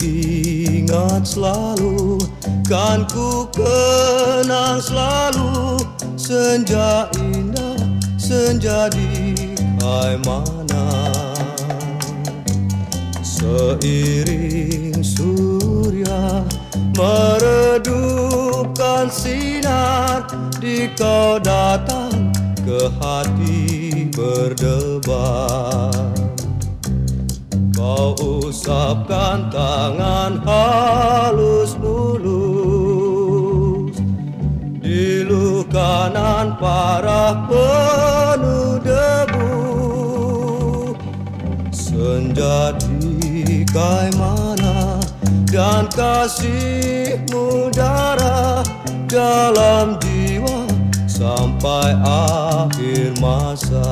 ingat selalu Kan ku kenang selalu. Senja indah Senja di mana. Seiring surya Meredupkan sinar. Di kau datang ke hati berdebar usapkan tangan halus mulus. Di lukanan parah penuh debu. Senja di mana Dan kasihmu darah dalam jiwa Sampai akhir masa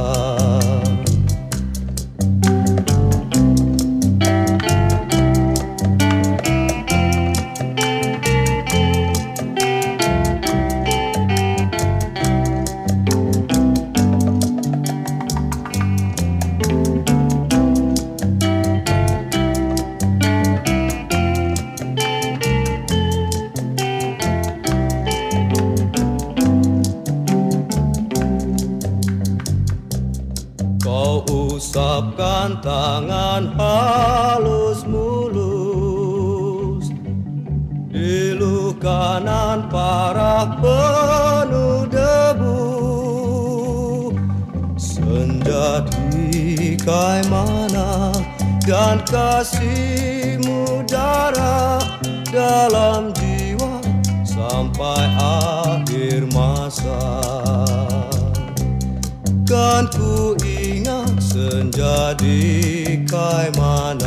Kau usapkan tangan halus mulus Di lukanan parah penuh debu. Senja di mana Dan kasihmu darah dalam jiwa Sampai akhir masa. Kan ku senja di mana